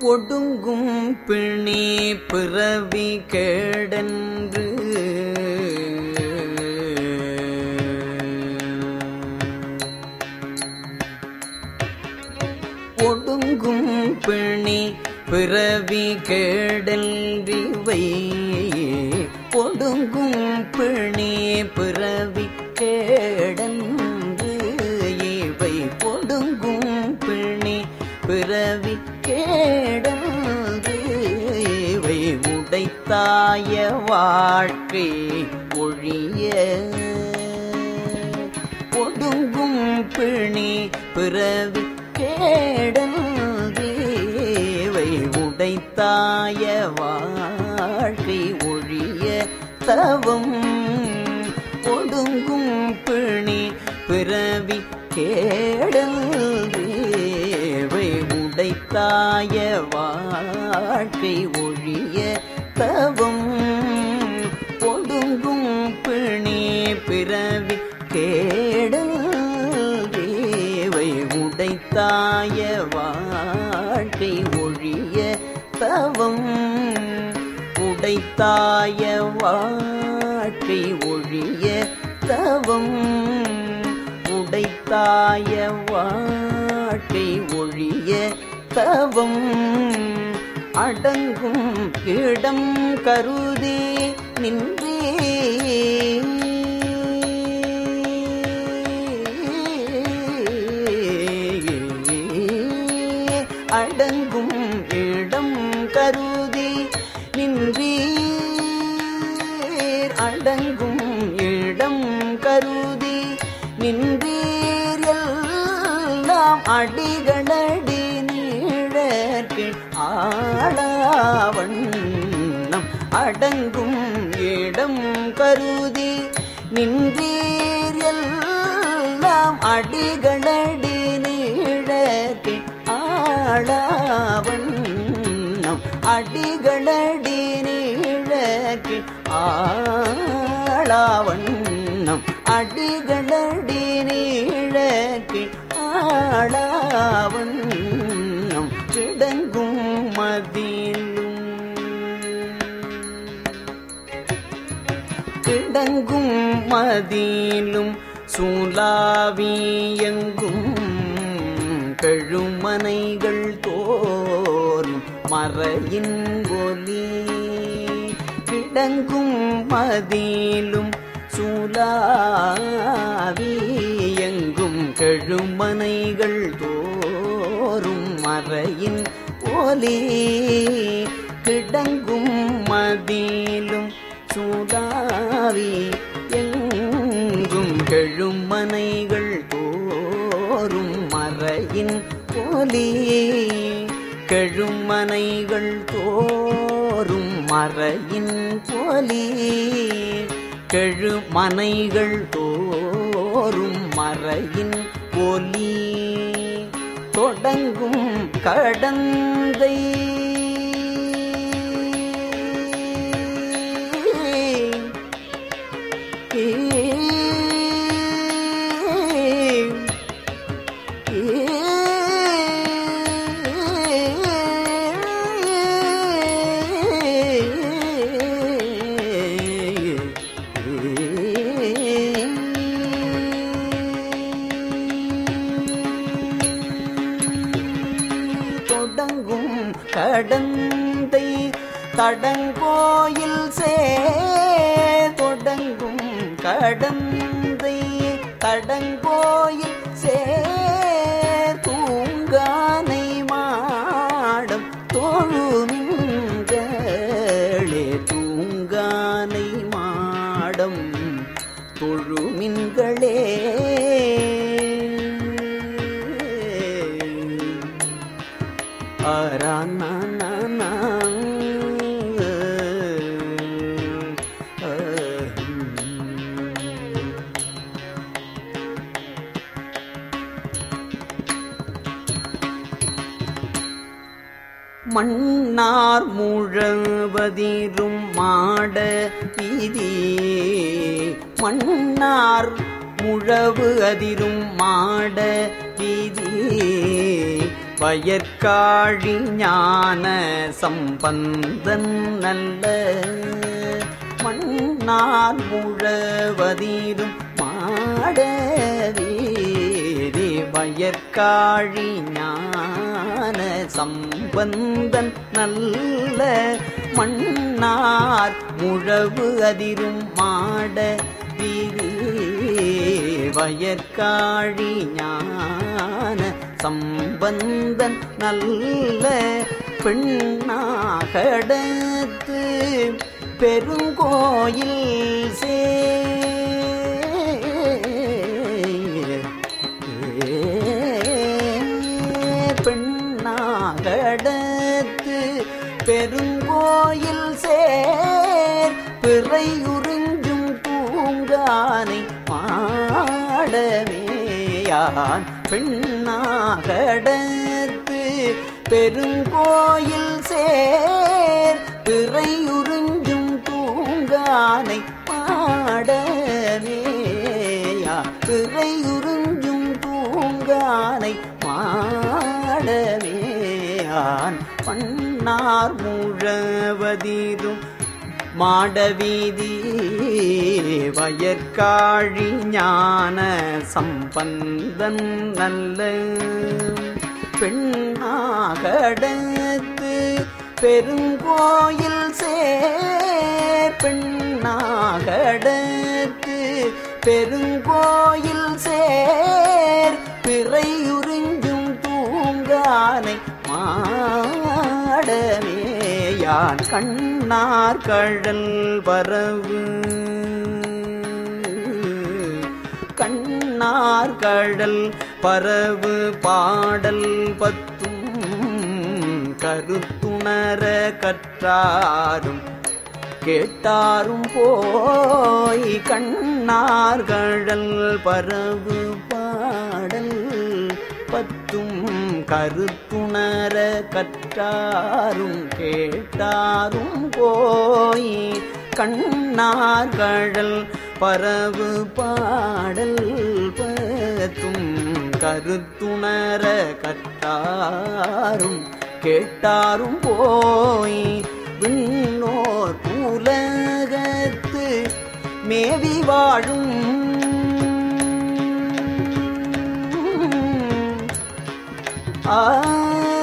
ஒடுங்கும் பிணி பிறவி கேடன்று. ஒடுங்கும் பிணி பிறவி கேடல்றிவை ஒடுங்கும் பிணி பிறவி கேடன் உடைத்தாய வாழ்க்கை ஒழிய. ஒடுங்கும் பிணி பிறவி கேடல்தேவை உடைத்தாய வாழ்க்கை ஒழிய தவம். ஒடுங்கும் பிணி பிறவி கேடல்தேவை உடைத்தாய வாழ்க்கை ஒழிய தவம் பொடுங்கும் பிணி பிறவி கேடல் தேவை உடைத்தாய வாழ்க்கை ஒழிய தவம். உடைத்தாய வாழ்க்கை ஒழிய தவம். உடைத்தாய வாழ்க்கை ஒழிய தவம். அடங்கும் இடம் கருதி நின்றே. அடங்கும் இடம் கருதி நின்றீர் அடங்கும் இடம் கருதி நின்றீர். எல்லாம் அடிகளடி அடங்கும் இடம் கருதி நின்றீர் எல்லாம் அடிகளடி நீழற்கு ஆளாவண்ணம். அடிகளடி நீழற்கு ஆளாவண்ணம். அடிகளடி நீழற்கு ஆளாவண்ணம். எங்கும் கிடங்கும் சூலாவி எங்கும் கழுமனைகள் தோறும் மறையின் ஒலி கிடங்கும் மதியிலும் சூலாவி எங்கும் கழுமனைகள் தோறும் மறையின் ஒலி கிடங்கும் மதிலும் சூதாவி எங்கும் கெழும் மனைகள் தோறும் மறையின் ஒலி. கெழுமனைகள் தோறும் மறையின் ஒலி. கெழுமனைகள் தோறும் மறையின் ஒலி. தொடங்கும் கடந்தை கடந்தை தடங்கோயில் சே தொடங்கும் கடந்தை தடங்கோயில் சே தூங்கானை மாடம் தொழுமின்களே. தூங்கானை மாடம் தொழுமின்களே. அரணா மன்னார் முழவதிரும் மாட வீதி. மன்னார் முழவு அதிரும் மாட வீதி. வயற்காழி ஞான சம்பந்தன் நல்ல மன்னார் முழவதிரும் மாட வீதி. வயற்காழி ஞான சம்பந்தன் நல்ல மன்னார் முழவு அதிரும் மாட திரு வயற்காழி ஞான சம்பந்தன் நல்ல பெண்ணாகடத்து பெருங்கோயில் சே மாடமேயான் பெண்ணாகடத்து பெருங்கோயில் சேர் பிறையுறிஞ்சும் பூங்கானை மாடமேயா பிறையுறிஞ்சும் பூங்கானை பாடவேயான். பண்ணார் முழவதிரும் மாடவீதி வயற்காழி ஞான சம்பந்தன் நல்ல பெண்ணாகடத்து பெருங்கோயில் சேர் பெண்ணாகடத்து பெருங்கோயில் சேர் பிறையுறிஞ்சும் தூங்கானை யான் கண்ணார் கழல் வரவு. கண்ணார் கழல் பரவு பாடல் பத்தும் கருத்துணர கற்றாரும். கேட்டாரும் போய் கண்ணார் கண்ணார்கழல் பரவு பாடல் கருத்தும் கருத்துணர கற்றாரும் கேட்டாரும் போய் கண்ணார்கழல் பரவு பாடல் பத்தும் கருத்துணர கற்றாரும் கேட்டாரும் போய் விண்ணோர் உலகத்து மேவி வாழும் 啊。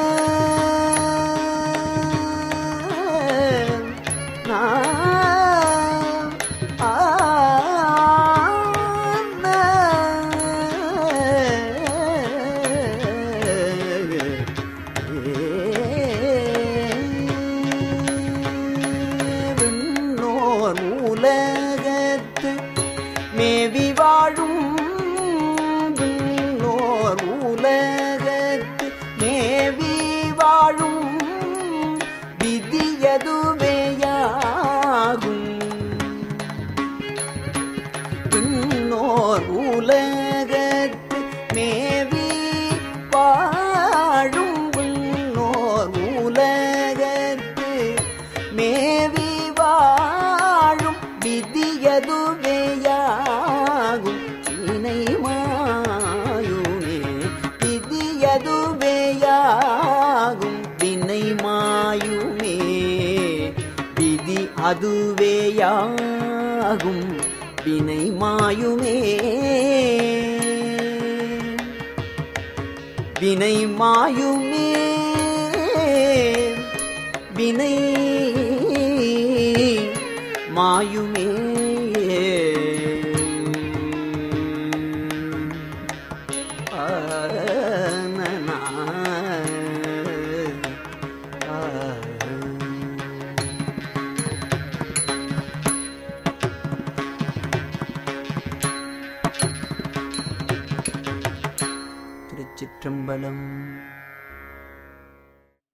விதியதுவேயாகும் இணை மாயுமே விதியதுவேயாகும் வினை மாயுமே விதி அதுவேயாகும் வினை மாயுமே வினை மாயுமே வினை மாயுமே बलम्